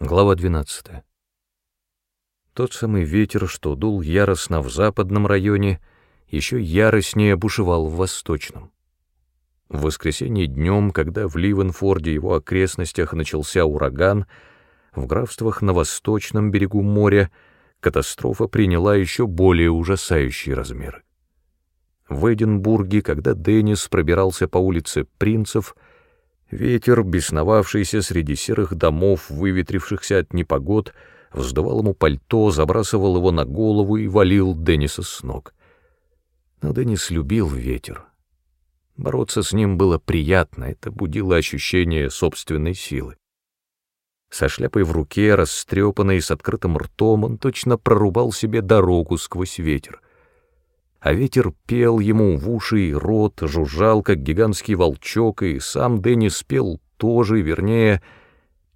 Глава 12. Тот самый ветер, что дул яростно в западном районе, еще яростнее бушевал в восточном. В воскресенье днем, когда в Ливенфорде и его окрестностях начался ураган, в графствах на восточном берегу моря катастрофа приняла еще более ужасающие размеры. В Эдинбурге, когда Деннис пробирался по улице Принцев, Ветер, бесновавшийся среди серых домов, выветрившихся от непогод, вздувал ему пальто, забрасывал его на голову и валил Денниса с ног. Но Деннис любил ветер. Бороться с ним было приятно, это будило ощущение собственной силы. Со шляпой в руке, растрепанной с открытым ртом, он точно прорубал себе дорогу сквозь ветер а ветер пел ему в уши и рот, жужжал, как гигантский волчок, и сам Деннис пел тоже, вернее,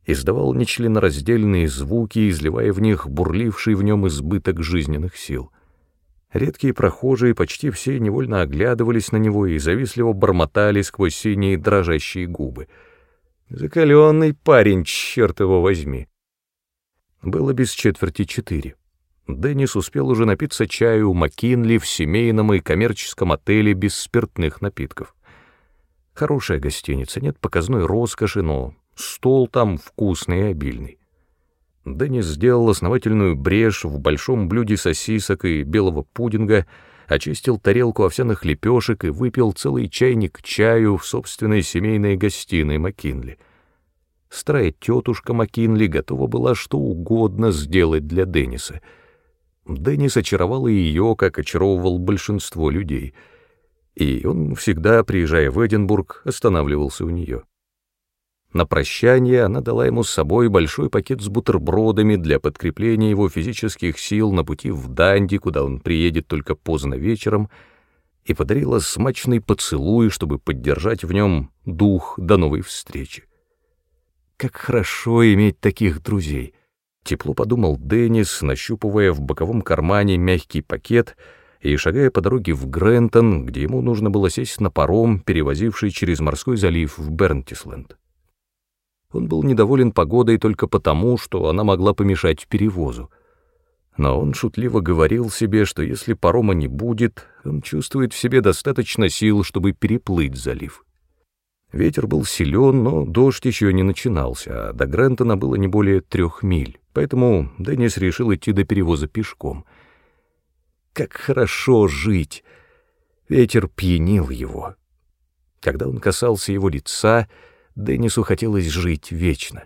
издавал нечленораздельные звуки, изливая в них бурливший в нем избыток жизненных сил. Редкие прохожие почти все невольно оглядывались на него и завистливо бормотали сквозь синие дрожащие губы. «Закаленный парень, черт его возьми!» Было без четверти четыре. Деннис успел уже напиться чаю у Маккинли в семейном и коммерческом отеле без спиртных напитков. Хорошая гостиница, нет показной роскоши, но стол там вкусный и обильный. Деннис сделал основательную брешь в большом блюде сосисок и белого пудинга, очистил тарелку овсяных лепешек и выпил целый чайник чаю в собственной семейной гостиной Маккинли. Старая тетушка Маккинли готова была что угодно сделать для Денниса — Деннис очаровал и ее, как очаровывал большинство людей, и он всегда, приезжая в Эдинбург, останавливался у нее. На прощание она дала ему с собой большой пакет с бутербродами для подкрепления его физических сил на пути в Данди, куда он приедет только поздно вечером, и подарила смачный поцелуй, чтобы поддержать в нем дух до новой встречи. Как хорошо иметь таких друзей — Тепло подумал Деннис, нащупывая в боковом кармане мягкий пакет и шагая по дороге в Грентон, где ему нужно было сесть на паром, перевозивший через морской залив в Бернтисленд. Он был недоволен погодой только потому, что она могла помешать перевозу. Но он шутливо говорил себе, что если парома не будет, он чувствует в себе достаточно сил, чтобы переплыть залив. Ветер был силен, но дождь еще не начинался, а до Грентона было не более трех миль. Поэтому Деннис решил идти до перевоза пешком. Как хорошо жить! Ветер пьянил его. Когда он касался его лица, Деннису хотелось жить вечно.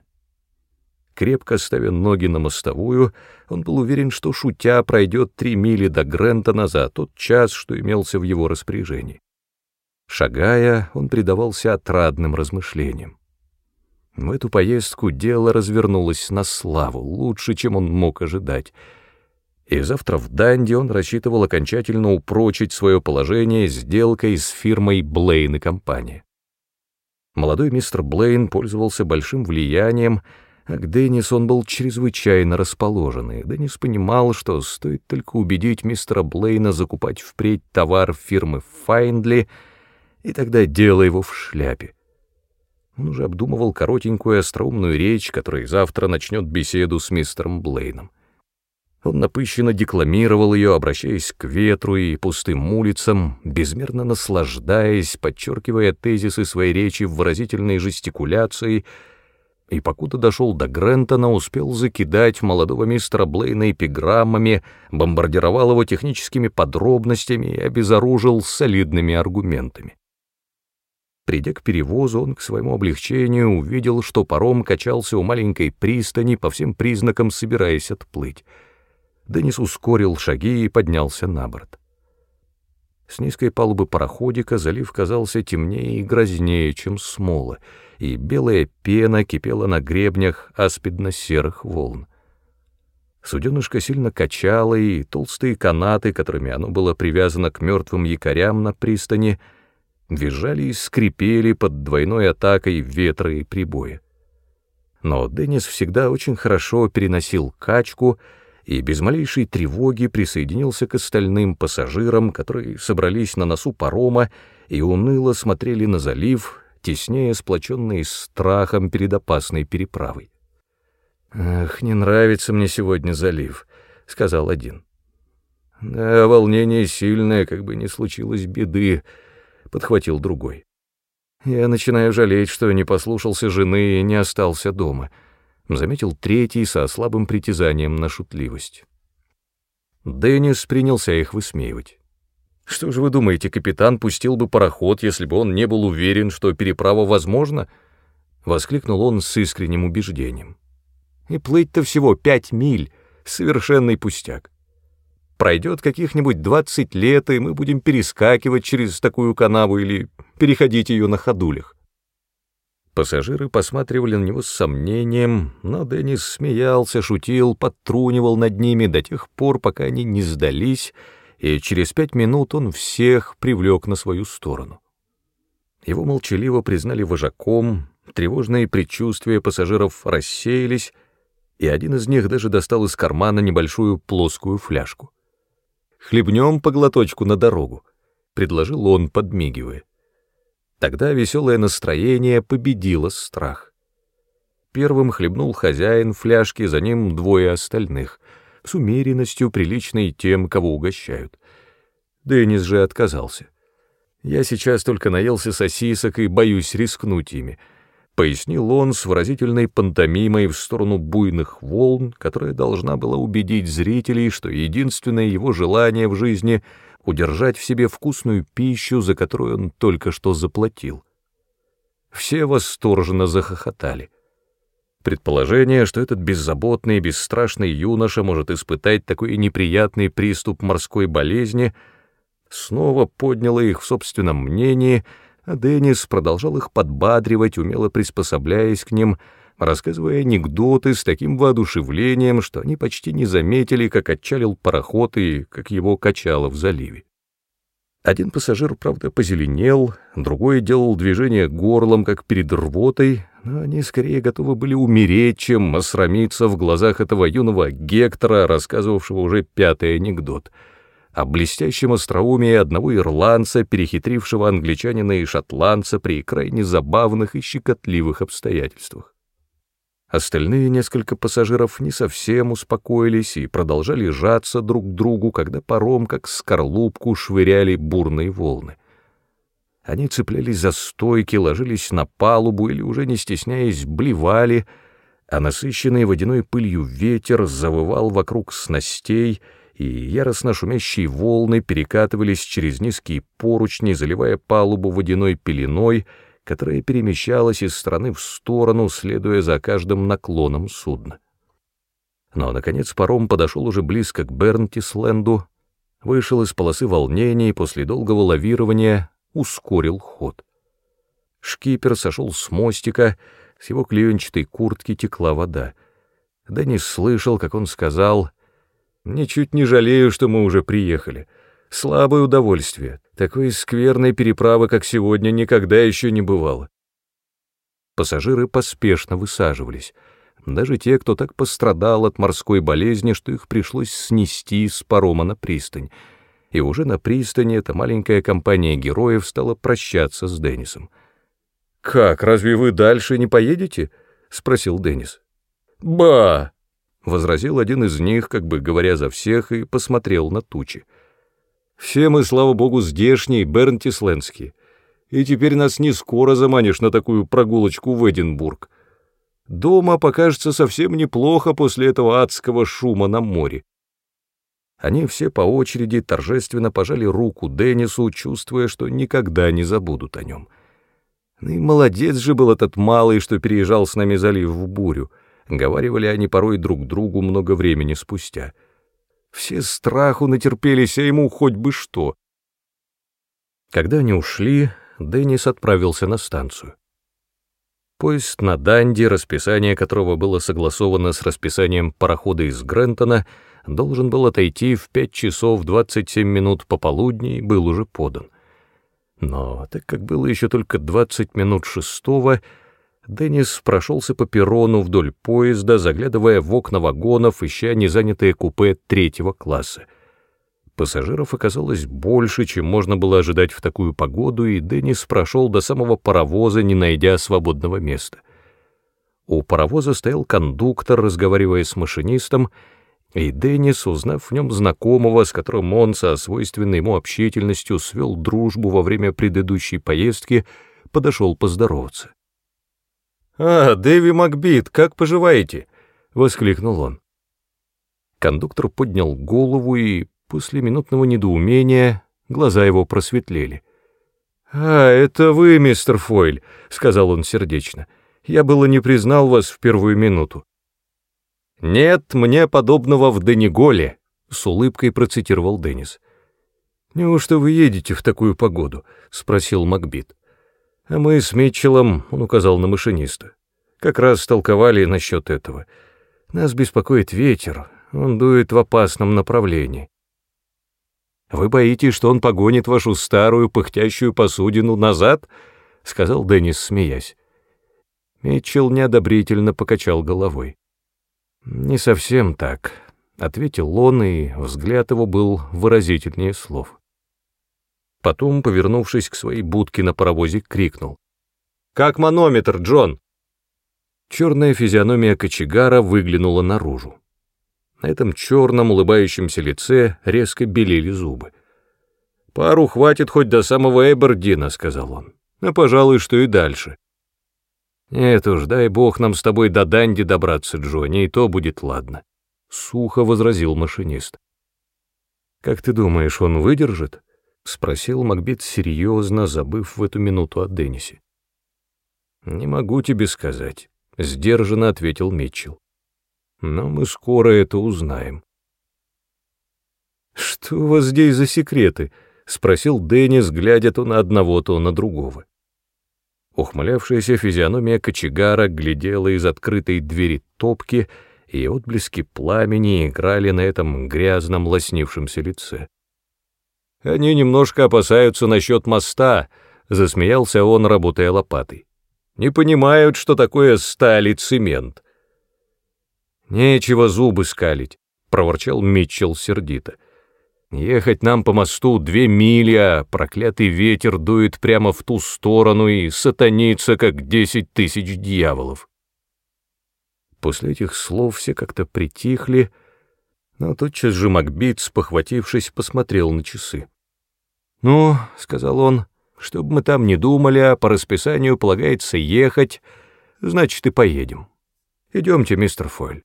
Крепко ставя ноги на мостовую, он был уверен, что, шутя, пройдет три мили до Грентона за тот час, что имелся в его распоряжении. Шагая, он предавался отрадным размышлениям. В эту поездку дело развернулось на славу, лучше, чем он мог ожидать. И завтра в Данди он рассчитывал окончательно упрочить свое положение сделкой с фирмой Блейн и компания. Молодой мистер Блейн пользовался большим влиянием, а к Деннису он был чрезвычайно расположен, и Деннис понимал, что стоит только убедить мистера Блейна закупать впредь товар фирмы Файндли, и тогда дело его в шляпе. Он уже обдумывал коротенькую остроумную речь, которая завтра начнет беседу с мистером Блейном. Он напыщенно декламировал ее, обращаясь к ветру и пустым улицам, безмерно наслаждаясь, подчеркивая тезисы своей речи в выразительной жестикуляции, и покуда дошел до Грентона, успел закидать молодого мистера Блейна эпиграммами, бомбардировал его техническими подробностями и обезоружил солидными аргументами. Придя к перевозу, он к своему облегчению увидел, что паром качался у маленькой пристани, по всем признакам собираясь отплыть. Денис ускорил шаги и поднялся на борт. С низкой палубы пароходика залив казался темнее и грознее, чем смола, и белая пена кипела на гребнях аспидно-серых волн. Суденышко сильно качало, и толстые канаты, которыми оно было привязано к мертвым якорям на пристани — визжали и скрипели под двойной атакой ветра и прибоя. Но Деннис всегда очень хорошо переносил качку и без малейшей тревоги присоединился к остальным пассажирам, которые собрались на носу парома и уныло смотрели на залив, теснее сплоченные страхом перед опасной переправой. «Ах, не нравится мне сегодня залив», — сказал один. «Да, волнение сильное, как бы не случилось беды», — подхватил другой. «Я начинаю жалеть, что не послушался жены и не остался дома», — заметил третий со слабым притязанием на шутливость. Деннис принялся их высмеивать. «Что же вы думаете, капитан пустил бы пароход, если бы он не был уверен, что переправа возможна?» — воскликнул он с искренним убеждением. «И плыть-то всего пять миль, совершенный пустяк. Пройдет каких-нибудь двадцать лет, и мы будем перескакивать через такую канаву или переходить ее на ходулях. Пассажиры посматривали на него с сомнением, но Деннис смеялся, шутил, подтрунивал над ними до тех пор, пока они не сдались, и через пять минут он всех привлек на свою сторону. Его молчаливо признали вожаком, тревожные предчувствия пассажиров рассеялись, и один из них даже достал из кармана небольшую плоскую фляжку. Хлебнем по глоточку на дорогу», — предложил он, подмигивая. Тогда веселое настроение победило страх. Первым хлебнул хозяин фляжки, за ним двое остальных, с умеренностью, приличной тем, кого угощают. Деннис же отказался. «Я сейчас только наелся сосисок и боюсь рискнуть ими», пояснил он с выразительной пантомимой в сторону буйных волн, которая должна была убедить зрителей, что единственное его желание в жизни — удержать в себе вкусную пищу, за которую он только что заплатил. Все восторженно захохотали. Предположение, что этот беззаботный бесстрашный юноша может испытать такой неприятный приступ морской болезни, снова подняло их в собственном мнении — а Деннис продолжал их подбадривать, умело приспособляясь к ним, рассказывая анекдоты с таким воодушевлением, что они почти не заметили, как отчалил пароход и как его качало в заливе. Один пассажир, правда, позеленел, другой делал движение горлом, как перед рвотой, но они скорее готовы были умереть, чем осрамиться в глазах этого юного Гектора, рассказывавшего уже пятый анекдот — о блестящем остроумии одного ирландца, перехитрившего англичанина и шотландца при крайне забавных и щекотливых обстоятельствах. Остальные несколько пассажиров не совсем успокоились и продолжали жаться друг к другу, когда паром, как скорлупку, швыряли бурные волны. Они цеплялись за стойки, ложились на палубу или, уже не стесняясь, блевали, а насыщенный водяной пылью ветер завывал вокруг снастей — и яростно шумящие волны перекатывались через низкие поручни, заливая палубу водяной пеленой, которая перемещалась из стороны в сторону, следуя за каждым наклоном судна. Но, наконец, паром подошел уже близко к Бернтисленду, вышел из полосы волнений и после долгого лавирования ускорил ход. Шкипер сошел с мостика, с его клеенчатой куртки текла вода. Деннис слышал, как он сказал Ничуть не жалею, что мы уже приехали. Слабое удовольствие. Такой скверной переправы, как сегодня, никогда еще не бывало. Пассажиры поспешно высаживались. Даже те, кто так пострадал от морской болезни, что их пришлось снести с парома на пристань. И уже на пристани эта маленькая компания героев стала прощаться с Деннисом. «Как, разве вы дальше не поедете?» — спросил Деннис. «Ба!» — возразил один из них, как бы говоря за всех, и посмотрел на тучи. «Все мы, слава богу, здешние, бернтисленские, и теперь нас не скоро заманишь на такую прогулочку в Эдинбург. Дома покажется совсем неплохо после этого адского шума на море». Они все по очереди торжественно пожали руку Деннису, чувствуя, что никогда не забудут о нем. Ну и молодец же был этот малый, что переезжал с нами залив в бурю —— говаривали они порой друг другу много времени спустя. Все страху натерпелись, а ему хоть бы что. Когда они ушли, Деннис отправился на станцию. Поезд на Данди, расписание которого было согласовано с расписанием парохода из Грентона, должен был отойти в 5 часов 27 минут пополудни и был уже подан. Но так как было еще только 20 минут шестого, Деннис прошелся по перрону вдоль поезда, заглядывая в окна вагонов, ища незанятые купе третьего класса. Пассажиров оказалось больше, чем можно было ожидать в такую погоду, и Деннис прошел до самого паровоза, не найдя свободного места. У паровоза стоял кондуктор, разговаривая с машинистом, и Деннис, узнав в нем знакомого, с которым он со свойственной ему общительностью свел дружбу во время предыдущей поездки, подошел поздороваться. «А, Дэви Макбит, как поживаете?» — воскликнул он. Кондуктор поднял голову, и после минутного недоумения глаза его просветлели. «А, это вы, мистер Фойль», — сказал он сердечно. «Я было не признал вас в первую минуту». «Нет мне подобного в Денеголе», — с улыбкой процитировал Деннис. «Неужто вы едете в такую погоду?» — спросил Макбит. «А мы с Митчеллом», — он указал на машиниста, — «как раз толковали насчет этого. Нас беспокоит ветер, он дует в опасном направлении». «Вы боитесь, что он погонит вашу старую пыхтящую посудину назад?» — сказал Деннис, смеясь. Митчелл неодобрительно покачал головой. «Не совсем так», — ответил он, и взгляд его был выразительнее слов. Потом, повернувшись к своей будке на паровозе, крикнул. «Как манометр, Джон?» Черная физиономия кочегара выглянула наружу. На этом черном улыбающемся лице резко белели зубы. «Пару хватит хоть до самого Эбердина», — сказал он. «А, пожалуй, что и дальше». «Нет уж, дай бог нам с тобой до Данди добраться, Джонни, и то будет ладно», — сухо возразил машинист. «Как ты думаешь, он выдержит?» — спросил Макбет серьезно, забыв в эту минуту о Деннисе. «Не могу тебе сказать», — сдержанно ответил Митчелл. «Но мы скоро это узнаем». «Что у вас здесь за секреты?» — спросил Деннис, глядя то на одного, то на другого. Ухмылявшаяся физиономия кочегара глядела из открытой двери топки, и отблески пламени играли на этом грязном лоснившемся лице. «Они немножко опасаются насчет моста», — засмеялся он, работая лопатой. «Не понимают, что такое сталь и цемент». «Нечего зубы скалить», — проворчал Митчелл сердито. Ехать нам по мосту две мили, а проклятый ветер дует прямо в ту сторону и сатанится, как десять тысяч дьяволов. После этих слов все как-то притихли, но тотчас же Макбит, похватившись, посмотрел на часы. «Ну, — сказал он, — чтобы мы там не думали, а по расписанию полагается ехать, значит, и поедем. Идемте, мистер Фойль».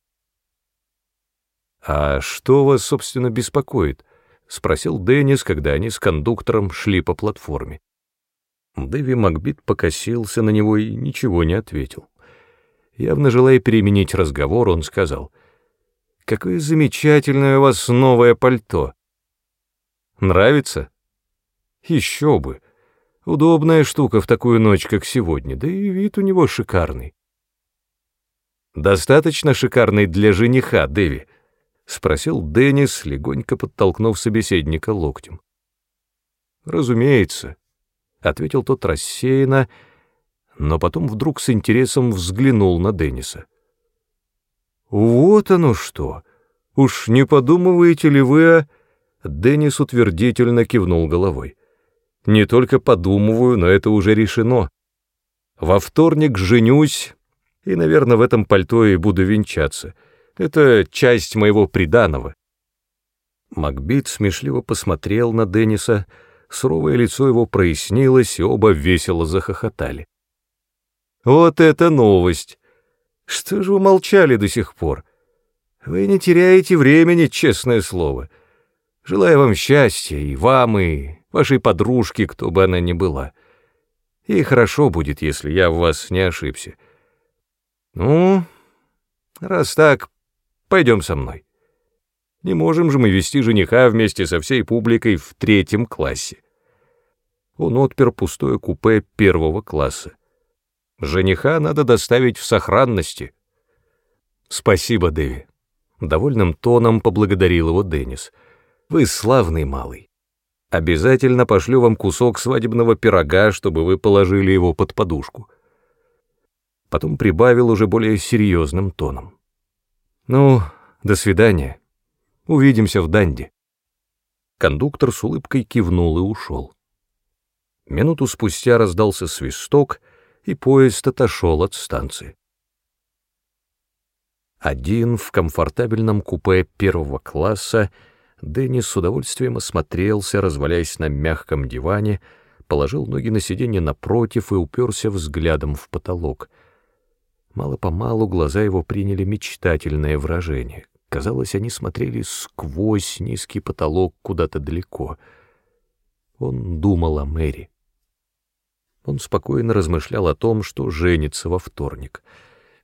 «А что вас, собственно, беспокоит?» — спросил Деннис, когда они с кондуктором шли по платформе. Дэви Макбит покосился на него и ничего не ответил. Явно желая переменить разговор, он сказал, «Какое замечательное у вас новое пальто!» «Нравится?» «Еще бы! Удобная штука в такую ночь, как сегодня, да и вид у него шикарный». «Достаточно шикарный для жениха, Дэви», — спросил Деннис, легонько подтолкнув собеседника локтем. «Разумеется», — ответил тот рассеянно, но потом вдруг с интересом взглянул на Денниса. «Вот оно что! Уж не подумываете ли вы о...» Деннис утвердительно кивнул головой. «Не только подумываю, но это уже решено. Во вторник женюсь, и, наверное, в этом пальто и буду венчаться». Это часть моего приданого». Макбит смешливо посмотрел на Денниса, суровое лицо его прояснилось, и оба весело захохотали. «Вот это новость! Что же вы молчали до сих пор? Вы не теряете времени, честное слово. Желаю вам счастья, и вам, и вашей подружке, кто бы она ни была. И хорошо будет, если я в вас не ошибся. Ну, раз так, Пойдем со мной. Не можем же мы вести жениха вместе со всей публикой в третьем классе. Он отпер пустое купе первого класса. Жениха надо доставить в сохранности. Спасибо, Дэви. Довольным тоном поблагодарил его Деннис. Вы славный малый. Обязательно пошлю вам кусок свадебного пирога, чтобы вы положили его под подушку. Потом прибавил уже более серьезным тоном. «Ну, до свидания. Увидимся в Данди». Кондуктор с улыбкой кивнул и ушел. Минуту спустя раздался свисток, и поезд отошел от станции. Один в комфортабельном купе первого класса Дэнни с удовольствием осмотрелся, развалясь на мягком диване, положил ноги на сиденье напротив и уперся взглядом в потолок. Мало-помалу глаза его приняли мечтательное выражение. Казалось, они смотрели сквозь низкий потолок куда-то далеко. Он думал о Мэри. Он спокойно размышлял о том, что женится во вторник.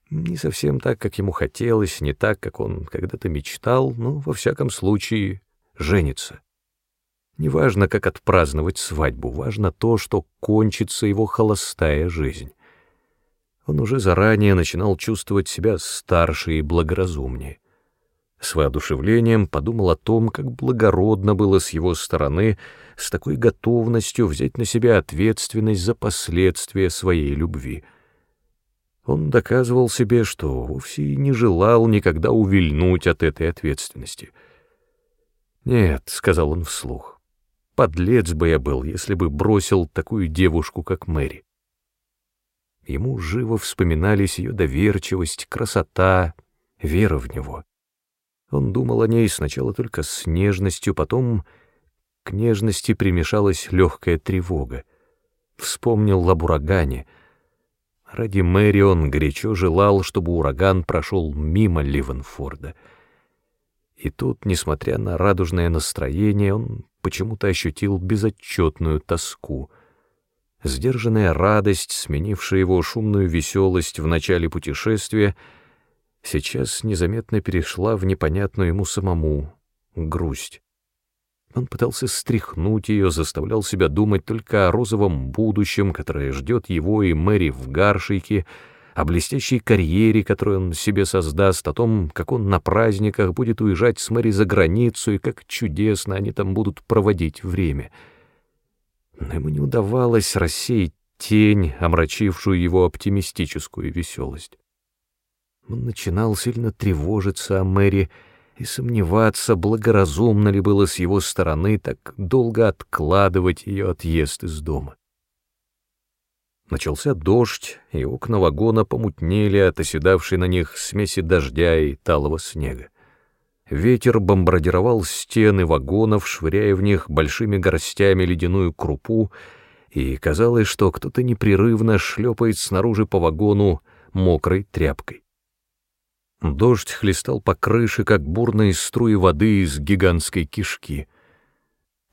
Не совсем так, как ему хотелось, не так, как он когда-то мечтал, но, во всяком случае, женится. Неважно, как отпраздновать свадьбу, важно то, что кончится его холостая жизнь. Он уже заранее начинал чувствовать себя старше и благоразумнее. С воодушевлением подумал о том, как благородно было с его стороны с такой готовностью взять на себя ответственность за последствия своей любви. Он доказывал себе, что вовсе не желал никогда увильнуть от этой ответственности. «Нет», — сказал он вслух, — «подлец бы я был, если бы бросил такую девушку, как Мэри». Ему живо вспоминались ее доверчивость, красота, вера в него. Он думал о ней сначала только с нежностью, потом к нежности примешалась легкая тревога. Вспомнил об урагане. Ради Мэри он горячо желал, чтобы ураган прошел мимо Ливенфорда. И тут, несмотря на радужное настроение, он почему-то ощутил безотчетную тоску. Сдержанная радость, сменившая его шумную веселость в начале путешествия — сейчас незаметно перешла в непонятную ему самому грусть. Он пытался стряхнуть ее, заставлял себя думать только о розовом будущем, которое ждет его и Мэри в Гаршике, о блестящей карьере, которую он себе создаст, о том, как он на праздниках будет уезжать с Мэри за границу и как чудесно они там будут проводить время. Но ему не удавалось рассеять тень, омрачившую его оптимистическую веселость. Он начинал сильно тревожиться о Мэри и сомневаться, благоразумно ли было с его стороны так долго откладывать ее отъезд из дома. Начался дождь, и окна вагона помутнели от оседавшей на них смеси дождя и талого снега. Ветер бомбардировал стены вагонов, швыряя в них большими горстями ледяную крупу, и казалось, что кто-то непрерывно шлепает снаружи по вагону мокрой тряпкой. Дождь хлестал по крыше, как бурные струи воды из гигантской кишки.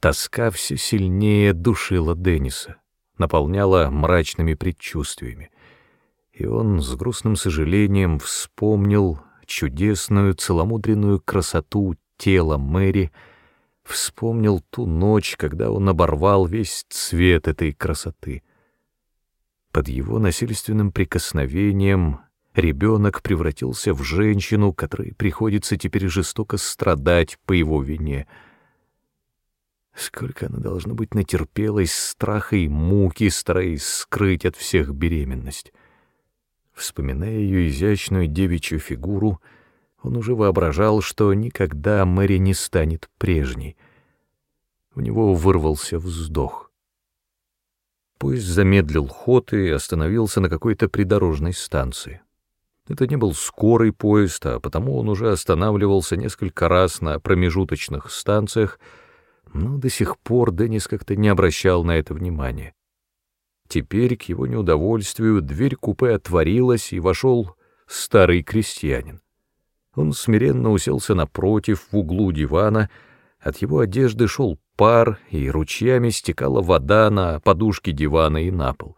Тоска все сильнее душила Денниса, наполняла мрачными предчувствиями. И он с грустным сожалением вспомнил чудесную целомудренную красоту тела Мэри, вспомнил ту ночь, когда он оборвал весь цвет этой красоты. Под его насильственным прикосновением ребенок превратился в женщину, которой приходится теперь жестоко страдать по его вине. Сколько она, должно быть, натерпелась страха и муки, стараясь скрыть от всех беременность. Вспоминая ее изящную девичью фигуру, он уже воображал, что никогда Мэри не станет прежней. У него вырвался вздох. Поезд замедлил ход и остановился на какой-то придорожной станции. Это не был скорый поезд, а потому он уже останавливался несколько раз на промежуточных станциях, но до сих пор Деннис как-то не обращал на это внимания. Теперь, к его неудовольствию, дверь купе отворилась, и вошел старый крестьянин. Он смиренно уселся напротив, в углу дивана, от его одежды шел пар, и ручьями стекала вода на подушки дивана и на пол.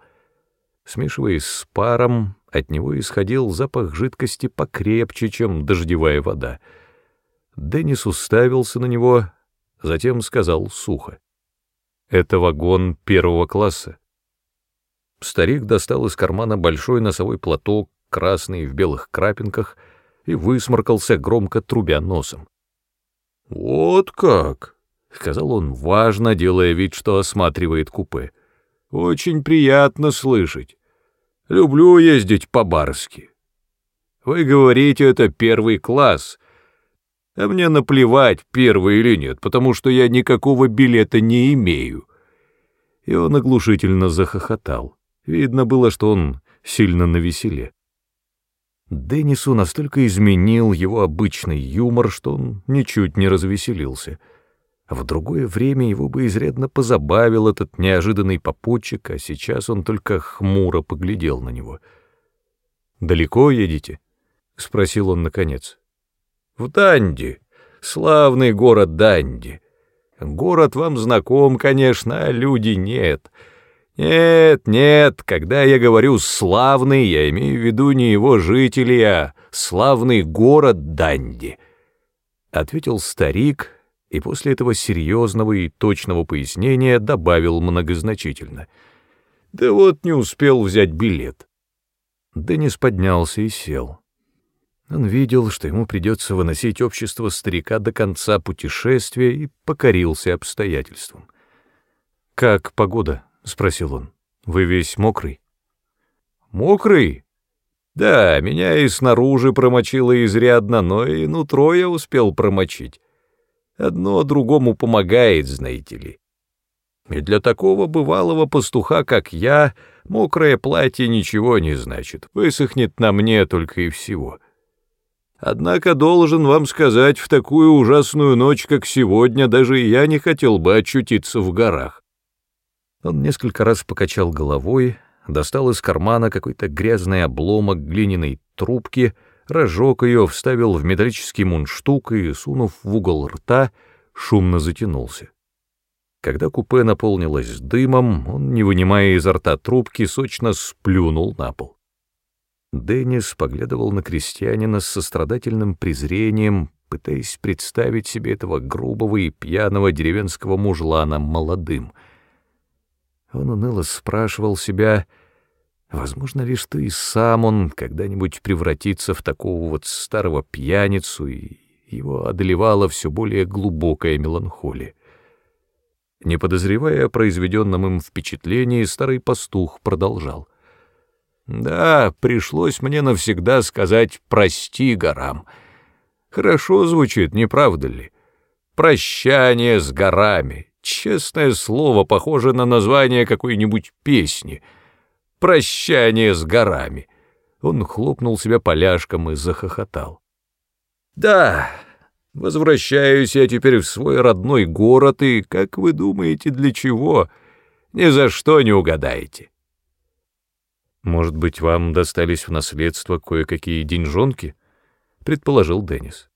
Смешиваясь с паром, от него исходил запах жидкости покрепче, чем дождевая вода. Деннис уставился на него, затем сказал сухо. «Это вагон первого класса». Старик достал из кармана большой носовой платок, красный в белых крапинках, и высморкался, громко трубя носом. «Вот как!» — сказал он важно, делая вид, что осматривает купе. «Очень приятно слышать. Люблю ездить по-барски. Вы говорите, это первый класс, а мне наплевать, первый или нет, потому что я никакого билета не имею. И он оглушительно захохотал. Видно было, что он сильно навеселе. Деннису настолько изменил его обычный юмор, что он ничуть не развеселился. В другое время его бы изрядно позабавил этот неожиданный попутчик, а сейчас он только хмуро поглядел на него. «Далеко едете?» — спросил он наконец. «В Данди, славный город Данди. Город вам знаком, конечно, а люди нет». Нет, нет, когда я говорю «славный», я имею в виду не его жители, а славный город Данди. Ответил старик, и после этого серьезного и точного пояснения добавил многозначительно. Да вот не успел взять билет. Деннис поднялся и сел. Он видел, что ему придется выносить общество старика до конца путешествия и покорился обстоятельствам. «Как погода?» — спросил он. «Вы весь мокрый?» «Мокрый? Да, меня и снаружи промочило изрядно, но и нутро я успел промочить. Одно другому помогает, знаете ли. И для такого бывалого пастуха, как я, мокрое платье ничего не значит, высохнет на мне только и всего». Однако должен вам сказать, в такую ужасную ночь, как сегодня, даже я не хотел бы очутиться в горах. Он несколько раз покачал головой, достал из кармана какой-то грязный обломок глиняной трубки, разжег ее, вставил в металлический мундштук и, сунув в угол рта, шумно затянулся. Когда купе наполнилось дымом, он, не вынимая изо рта трубки, сочно сплюнул на пол. Деннис поглядывал на крестьянина с сострадательным презрением, пытаясь представить себе этого грубого и пьяного деревенского мужлана молодым — он уныло спрашивал себя, возможно ли, что и сам он когда-нибудь превратится в такого вот старого пьяницу, и его одолевала все более глубокая меланхолия. Не подозревая о произведенном им впечатлении, старый пастух продолжал. «Да, пришлось мне навсегда сказать «прости горам». Хорошо звучит, не правда ли? Прощание с горами, Честное слово, похоже на название какой-нибудь песни. «Прощание с горами». Он хлопнул себя поляшком и захохотал. «Да, возвращаюсь я теперь в свой родной город, и, как вы думаете, для чего? Ни за что не угадаете». «Может быть, вам достались в наследство кое-какие деньжонки?» — предположил Деннис.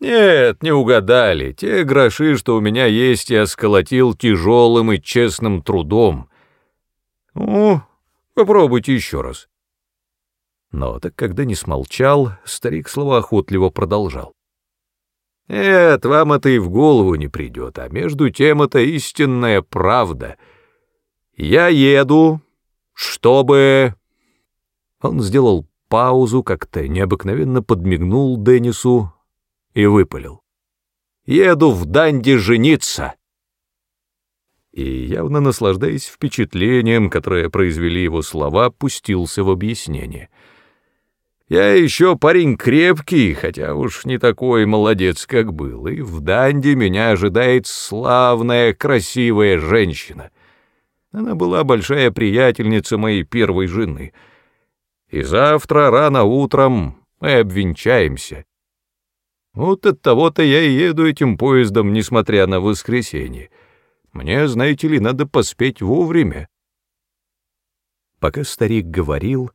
Нет, не угадали. Те гроши, что у меня есть, я сколотил тяжелым и честным трудом. Ну, попробуйте еще раз. Но так когда не смолчал, старик словоохотливо продолжал. Нет, вам это и в голову не придет, а между тем это истинная правда. Я еду, чтобы... Он сделал паузу, как-то необыкновенно подмигнул Деннису, и выпалил. «Еду в Данди жениться!» И, явно наслаждаясь впечатлением, которое произвели его слова, пустился в объяснение. «Я еще парень крепкий, хотя уж не такой молодец, как был, и в Данди меня ожидает славная, красивая женщина. Она была большая приятельница моей первой жены. И завтра рано утром мы обвенчаемся». Вот от того-то я и еду этим поездом, несмотря на воскресенье. Мне, знаете ли, надо поспеть вовремя. Пока старик говорил,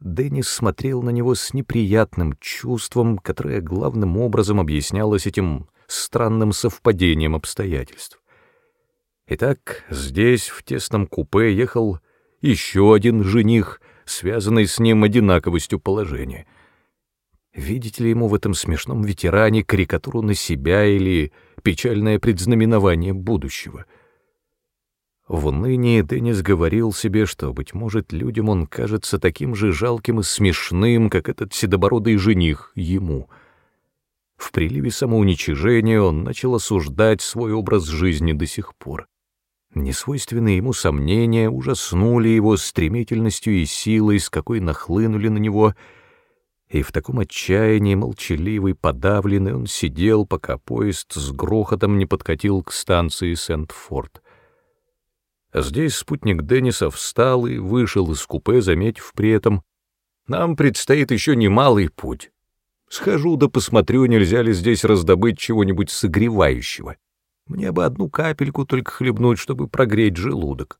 Деннис смотрел на него с неприятным чувством, которое главным образом объяснялось этим странным совпадением обстоятельств. Итак, здесь, в тесном купе, ехал еще один жених, связанный с ним одинаковостью положения — Видите ли ему в этом смешном ветеране карикатуру на себя или печальное предзнаменование будущего? В унынии Деннис говорил себе, что, быть может, людям он кажется таким же жалким и смешным, как этот седобородый жених ему. В приливе самоуничижения он начал осуждать свой образ жизни до сих пор. Несвойственные ему сомнения ужаснули его стремительностью и силой, с какой нахлынули на него — и в таком отчаянии, молчаливый, подавленный, он сидел, пока поезд с грохотом не подкатил к станции Сент-Форд. Здесь спутник Денниса встал и вышел из купе, заметив при этом, Нам предстоит еще немалый путь. Схожу да посмотрю, нельзя ли здесь раздобыть чего-нибудь согревающего. Мне бы одну капельку только хлебнуть, чтобы прогреть желудок.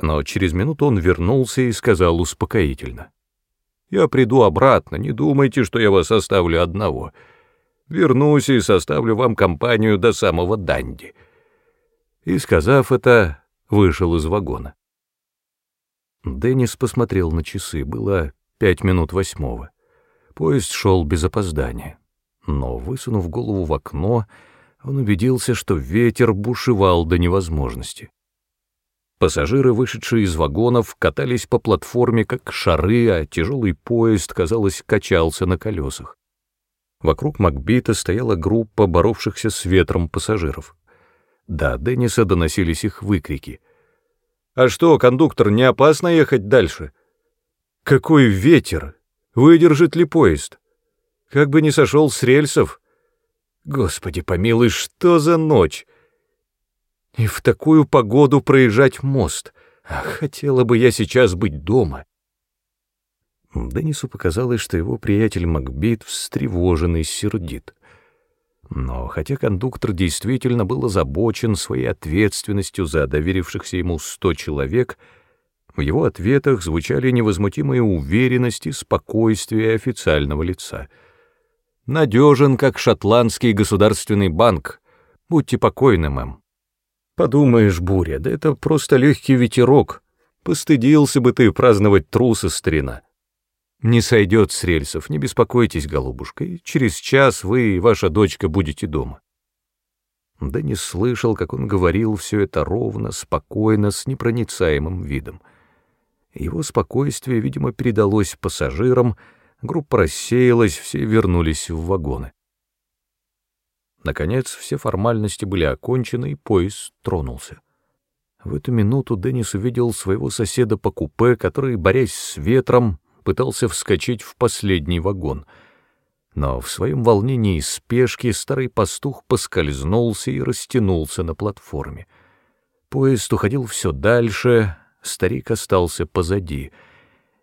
Но через минуту он вернулся и сказал успокоительно. «Я приду обратно, не думайте, что я вас оставлю одного. Вернусь и составлю вам компанию до самого Данди». И, сказав это, вышел из вагона. Деннис посмотрел на часы, было пять минут восьмого. Поезд шел без опоздания. Но, высунув голову в окно, он убедился, что ветер бушевал до невозможности. Пассажиры, вышедшие из вагонов, катались по платформе как шары, а тяжелый поезд, казалось, качался на колесах. Вокруг Макбита стояла группа боровшихся с ветром пассажиров. До Денниса доносились их выкрики. «А что, кондуктор, не опасно ехать дальше?» «Какой ветер! Выдержит ли поезд? Как бы не сошел с рельсов!» Господи помилуй, что за ночь! И в такую погоду проезжать мост. Ах, хотела бы я сейчас быть дома. Денису показалось, что его приятель Макбит встревожен и сердит. Но хотя кондуктор действительно был озабочен своей ответственностью за доверившихся ему сто человек, в его ответах звучали невозмутимая уверенность и спокойствие официального лица — Надежен, как шотландский государственный банк. Будьте покойны, мэм. Подумаешь, буря, да это просто легкий ветерок. Постыдился бы ты праздновать трусы, старина. Не сойдет с рельсов, не беспокойтесь, голубушка, через час вы и ваша дочка будете дома. Да не слышал, как он говорил все это ровно, спокойно, с непроницаемым видом. Его спокойствие, видимо, передалось пассажирам, Группа рассеялась, все вернулись в вагоны. Наконец, все формальности были окончены, и поезд тронулся. В эту минуту Деннис увидел своего соседа по купе, который, борясь с ветром, пытался вскочить в последний вагон. Но в своем волнении и спешке старый пастух поскользнулся и растянулся на платформе. Поезд уходил все дальше, старик остался позади —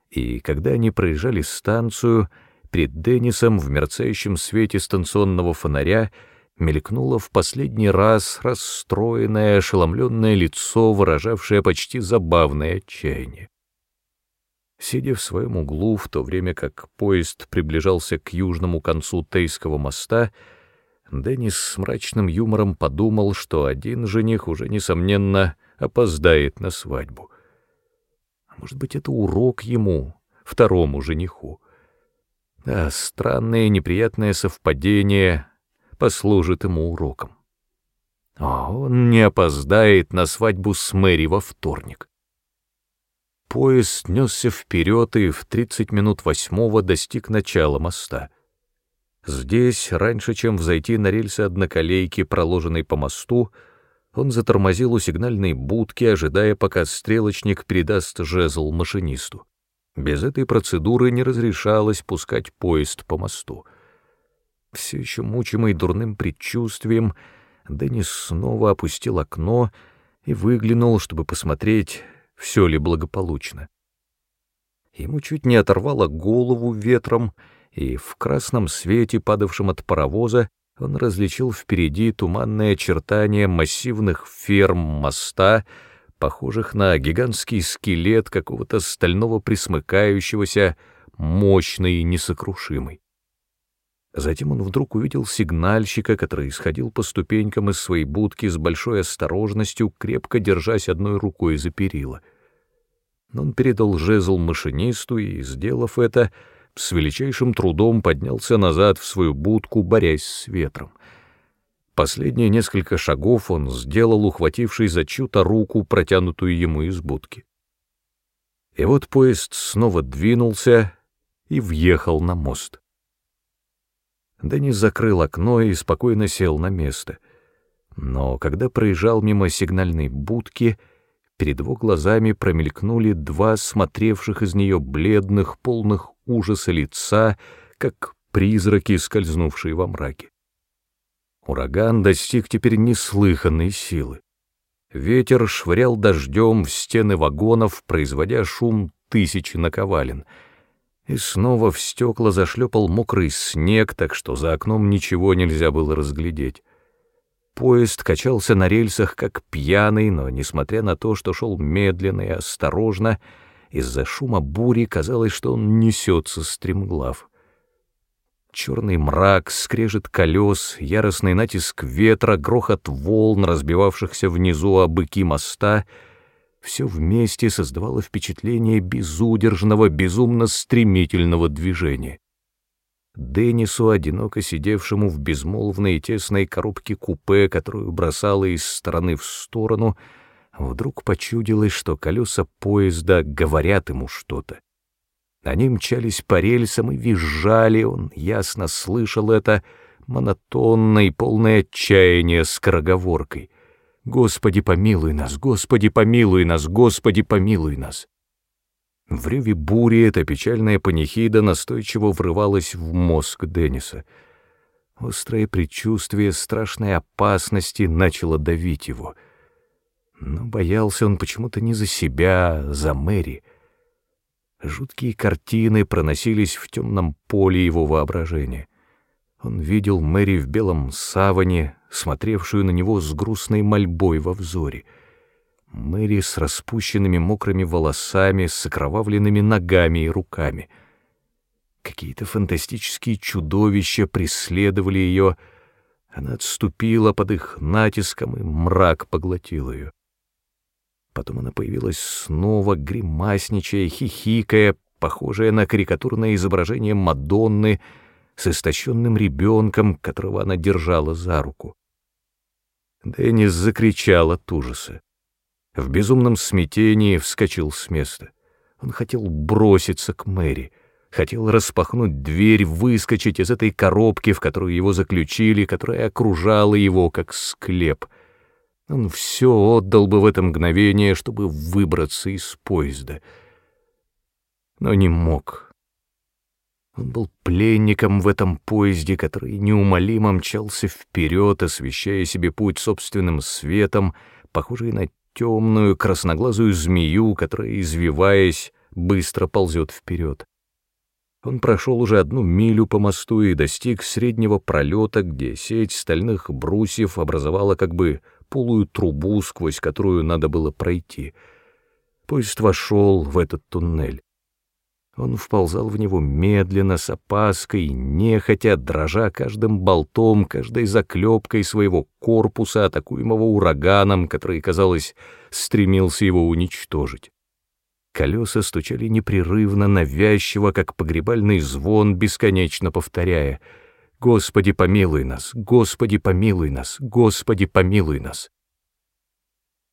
и когда они проезжали станцию, перед Деннисом в мерцающем свете станционного фонаря мелькнуло в последний раз расстроенное, ошеломленное лицо, выражавшее почти забавное отчаяние. Сидя в своем углу, в то время как поезд приближался к южному концу Тейского моста, Деннис с мрачным юмором подумал, что один жених уже, несомненно, опоздает на свадьбу — может быть, это урок ему, второму жениху. Да, странное неприятное совпадение послужит ему уроком. А он не опоздает на свадьбу с Мэри во вторник. Поезд несся вперед и в тридцать минут восьмого достиг начала моста. Здесь, раньше, чем взойти на рельсы одноколейки, проложенной по мосту, он затормозил у сигнальной будки, ожидая, пока стрелочник передаст жезл машинисту. Без этой процедуры не разрешалось пускать поезд по мосту. Все еще мучимый дурным предчувствием, Деннис снова опустил окно и выглянул, чтобы посмотреть, все ли благополучно. Ему чуть не оторвало голову ветром, и в красном свете, падавшем от паровоза, он различил впереди туманные очертания массивных ферм моста, похожих на гигантский скелет какого-то стального присмыкающегося, мощный и несокрушимый. Затем он вдруг увидел сигнальщика, который исходил по ступенькам из своей будки с большой осторожностью, крепко держась одной рукой за перила. Он передал жезл машинисту и, сделав это, — с величайшим трудом поднялся назад в свою будку, борясь с ветром. Последние несколько шагов он сделал, ухватившись за чью-то руку, протянутую ему из будки. И вот поезд снова двинулся и въехал на мост. Денис закрыл окно и спокойно сел на место. Но когда проезжал мимо сигнальной будки, перед его глазами промелькнули два смотревших из нее бледных, полных ужаса лица, как призраки, скользнувшие во мраке. Ураган достиг теперь неслыханной силы. Ветер швырял дождем в стены вагонов, производя шум тысячи наковален. И снова в стекла зашлепал мокрый снег, так что за окном ничего нельзя было разглядеть. Поезд качался на рельсах как пьяный, но, несмотря на то, что шел медленно и осторожно, из-за шума бури казалось, что он несется стремглав. Черный мрак, скрежет колес, яростный натиск ветра, грохот волн, разбивавшихся внизу о быки моста — все вместе создавало впечатление безудержного, безумно стремительного движения. Деннису, одиноко сидевшему в безмолвной и тесной коробке купе, которую бросало из стороны в сторону, вдруг почудилось, что колеса поезда говорят ему что-то. Они мчались по рельсам и визжали, он ясно слышал это, монотонно и полное отчаяние скороговоркой. «Господи, помилуй нас! Господи, помилуй нас! Господи, помилуй нас!» В реве бури эта печальная панихида настойчиво врывалась в мозг Денниса. Острое предчувствие страшной опасности начало давить его. Но боялся он почему-то не за себя, а за Мэри. Жуткие картины проносились в темном поле его воображения. Он видел Мэри в белом саване, смотревшую на него с грустной мольбой во взоре — Мэри с распущенными мокрыми волосами, с окровавленными ногами и руками. Какие-то фантастические чудовища преследовали ее. Она отступила под их натиском, и мрак поглотил ее. Потом она появилась снова, гримасничая, хихикая, похожая на карикатурное изображение Мадонны с истощенным ребенком, которого она держала за руку. Деннис закричал от ужаса в безумном смятении вскочил с места. Он хотел броситься к Мэри, хотел распахнуть дверь, выскочить из этой коробки, в которую его заключили, которая окружала его, как склеп. Он все отдал бы в это мгновение, чтобы выбраться из поезда. Но не мог. Он был пленником в этом поезде, который неумолимо мчался вперед, освещая себе путь собственным светом, похожий на темную красноглазую змею, которая, извиваясь, быстро ползет вперед. Он прошел уже одну милю по мосту и достиг среднего пролета, где сеть стальных брусьев образовала как бы полую трубу, сквозь которую надо было пройти. Поезд вошел в этот туннель. Он вползал в него медленно, с опаской, нехотя, дрожа каждым болтом, каждой заклепкой своего корпуса, атакуемого ураганом, который, казалось, стремился его уничтожить. Колеса стучали непрерывно, навязчиво, как погребальный звон, бесконечно повторяя «Господи, помилуй нас! Господи, помилуй нас! Господи, помилуй нас!»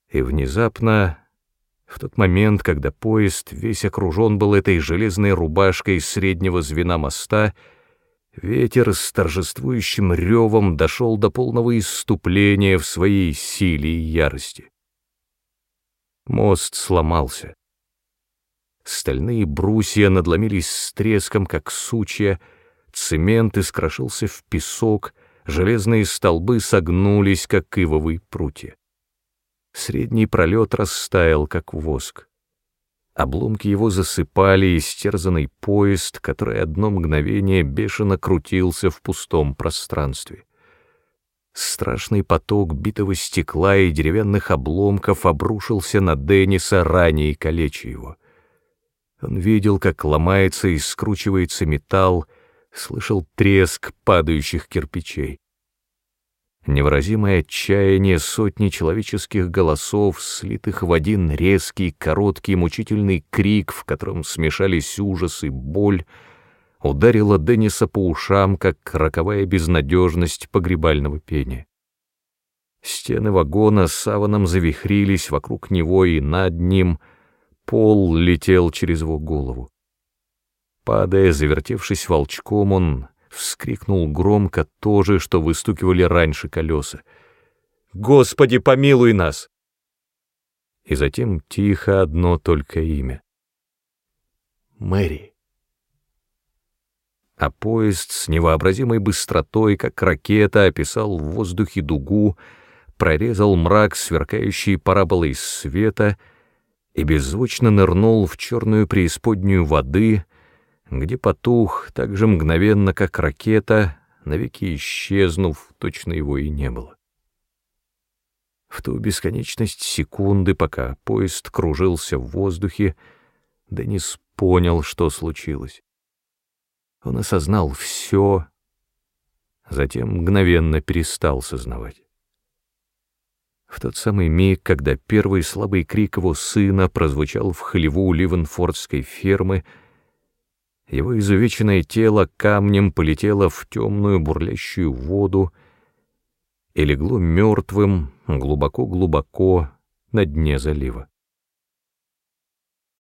И внезапно в тот момент, когда поезд весь окружен был этой железной рубашкой среднего звена моста, ветер с торжествующим ревом дошел до полного исступления в своей силе и ярости. Мост сломался. Стальные брусья надломились с треском, как сучья, цемент искрошился в песок, железные столбы согнулись, как ивовые прутья. Средний пролет растаял, как воск. Обломки его засыпали истерзанный поезд, который одно мгновение бешено крутился в пустом пространстве. Страшный поток битого стекла и деревянных обломков обрушился на Денниса, ранее калеча его. Он видел, как ломается и скручивается металл, слышал треск падающих кирпичей. Невыразимое отчаяние сотни человеческих голосов, слитых в один резкий, короткий, мучительный крик, в котором смешались ужас и боль, ударило Денниса по ушам, как роковая безнадежность погребального пения. Стены вагона саваном завихрились вокруг него и над ним, пол летел через его голову. Падая, завертевшись волчком, он вскрикнул громко то же, что выстукивали раньше колеса. «Господи, помилуй нас!» И затем тихо одно только имя. Мэри. А поезд с невообразимой быстротой, как ракета, описал в воздухе дугу, прорезал мрак, сверкающий параболой света, и беззвучно нырнул в черную преисподнюю воды — где потух так же мгновенно, как ракета, навеки исчезнув, точно его и не было. В ту бесконечность секунды, пока поезд кружился в воздухе, Денис понял, что случилось. Он осознал все, затем мгновенно перестал сознавать. В тот самый миг, когда первый слабый крик его сына прозвучал в хлеву Ливенфордской фермы, его изувеченное тело камнем полетело в темную бурлящую воду и легло мертвым глубоко-глубоко на дне залива.